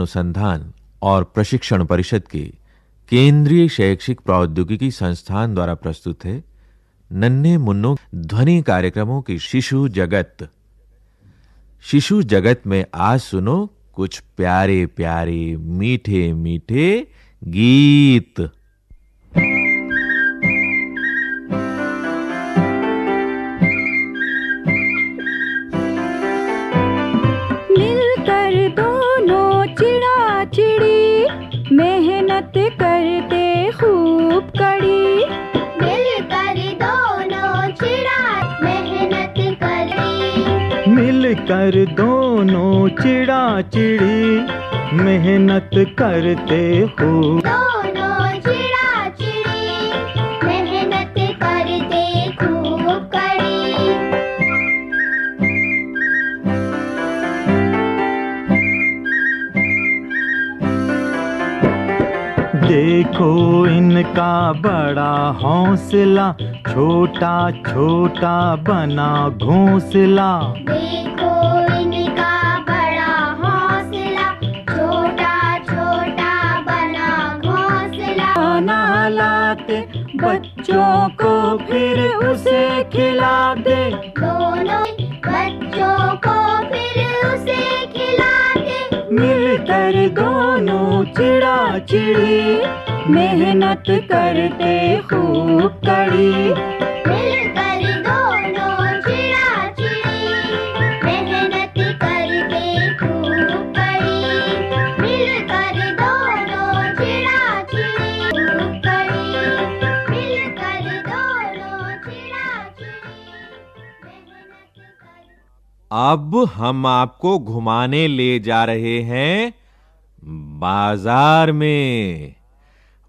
अनुसंधान और प्रशिक्षण परिषद के केंद्रीय शैक्षिक प्रौद्योगिकी संस्थान द्वारा प्रस्तुत है नन्हे मुन्नो ध्वनि कार्यक्रमों की शिशु जगत। शिशु जगत में आज सुनो कुछ प्यारे प्यारे मीठे मीठे गीत। करी दोनों चिड़ा चिड़ी मेहनत करते हो। दोनों चिड़ा चिड़ी मेहनत करते खूब करी देखो इनका बड़ा हौसला छोटा छोटा बना घोंसला। बच्चों को फिर उसे खिला दे दोनों बच्चों को फिर उसे खिलाते। मिलकर दोनों चिड़ा चिड़ी मेहनत करते खूब कड़ी। अब हम आपको घुमाने ले जा रहे हैं बाज़ार में।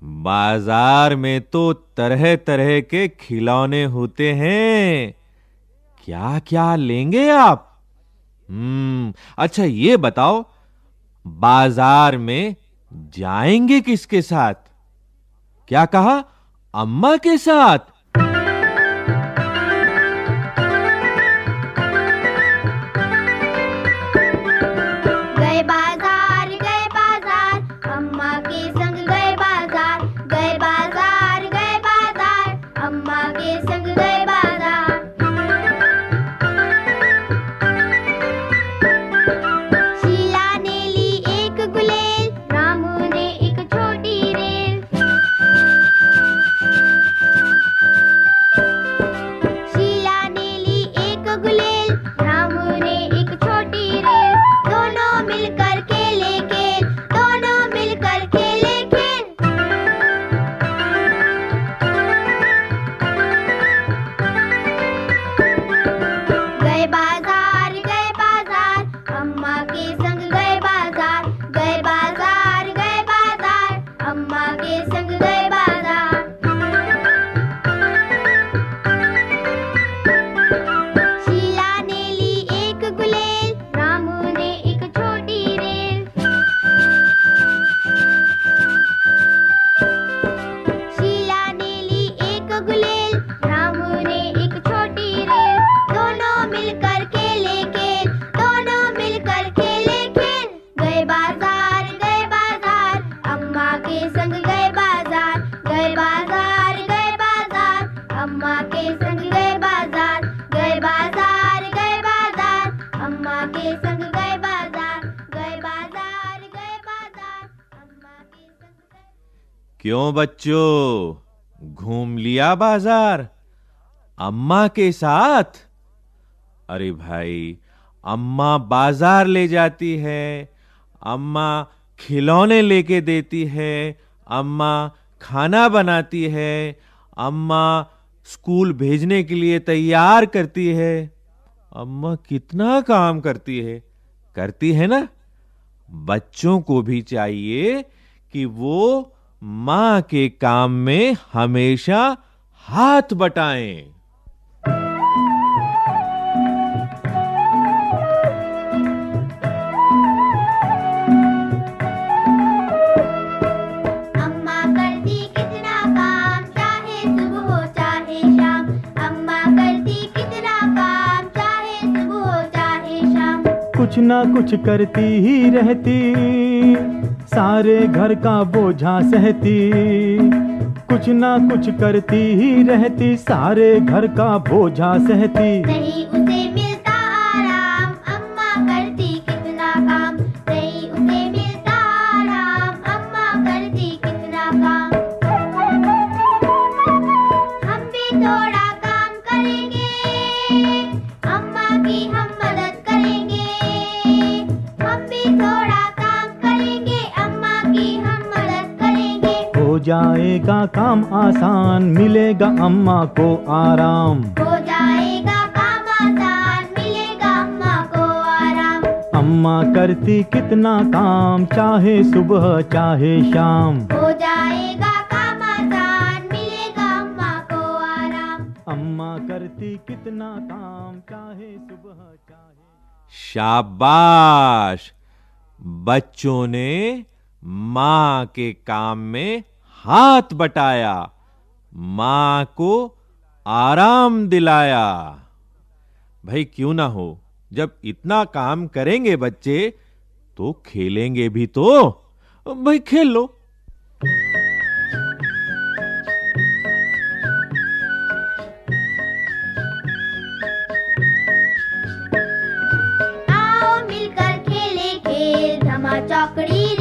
बाज़ार में तो तरह-तरह के खिलौने होते हैं। क्या-क्या लेंगे आप? हम्म अच्छा ये बताओ, बाज़ार में जाएँगे किसके साथ? क्या कहा? अम्मा के साथ? एक छोटी दोनों मिलकर खेले खेल, दोनों मिलकर खेले खेल। गए बाज़ार गए बाज़ार, अम्मा के संग गए गए बाज़ार गए बाज़ार, अम्मा के संग गए बाज़ार। गए बाज़ार गए बाज़ार, अम्मा के संग गए गए बाज़ार गए बाज़ार क्यों बच्चों? घूम लिया बाज़ार। अम्मा के साथ? अरे भाई, अम्मा बाज़ार ले जाती है, अम्मा खिलौने लेके देती है, अम्मा खाना बनाती है, अम्मा स्कूल भेजने के लिए तैयार करती है। अम्मा कितना काम करती है करती है ना? बच्चों को भी चाहिए कि वो माँ के काम में हमेशा हाथ बटाएँ। अम्मा करती कितना काम चाहे सुबह हो चाहे शाम। अम्मा करती कितना काम चाहे सुबह हो चाहे कुछ ना कुछ करती ही रहती। सारे घर का बोझा सहती, कुछ ना कुछ करती ही रहती, सारे घर का बोझा सहती। जाएगा काम आसान मिलेगा अम्मा को आराम। हो जाएगा काम आसान मिलेगा अम्मा को आराम। अम्मा करती कितना काम चाहे सुबह चाहे शाम। हो जाएगा काम आसान मिलेगा अम्मा को आराम। अम्मा करती कितना काम चाहे सुबह चाहे शाबाश! बच्चों ने माँ के काम में हाथ बटाया, माँ को आराम दिलाया। भाई क्यों ना हो? जब इतना काम करेंगे बच्चे तो खेलेंगे भी तो। भाई खेल लो। आओ मिलकर खेले खेल धमा चौकड़ी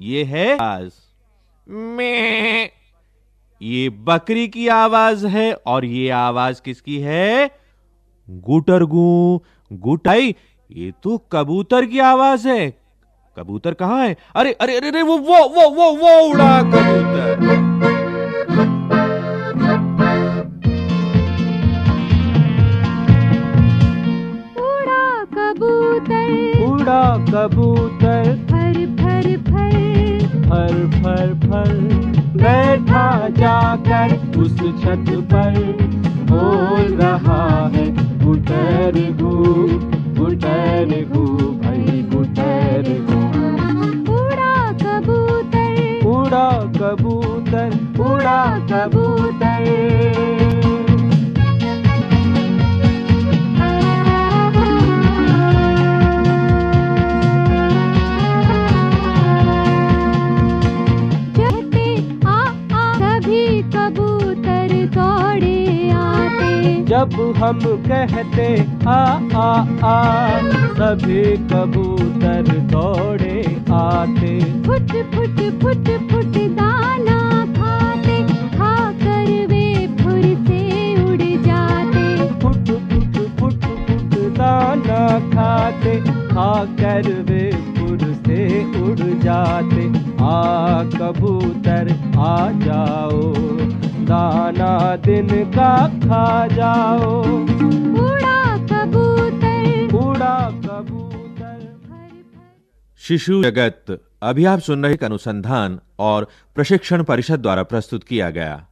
ये है आवाज़। में ये बकरी की आवाज़ है और ये आवाज़ किसकी है? गुटर गुटरगू। गुटाई ये तो कबूतर की आवाज़ है। कबूतर कहाँ है? अरे अरे अरे अरे वो वो वो वो वो उड़ा कबूतर। उड़ा कबूतर। उड़ा कबूतर। फर फर फर बैठा जाकर उस छत पर बोल रहा है गुटर गु गुटर गु भाई गुटर गु। उड़ा कबूतर। उड़ा कबूतर उड़ा कबूतर। जब हम कहते आ आ आ सभी कबूतर दौड़े आते। फुट फुट फुट फुट दाना खाते खाकर वे फुर से उड़ जाते। फुट फुट फुट फुट दाना खाते खाकर वे फुर से उड़ जाते। आ कबूतर दाना दिन का खा जाओ। उड़ा कबूतर। उड़ा कबूतर। शिशु जगत। अभी आप सुन रहे अनुसंधान और प्रशिक्षण परिषद द्वारा प्रस्तुत किया गया।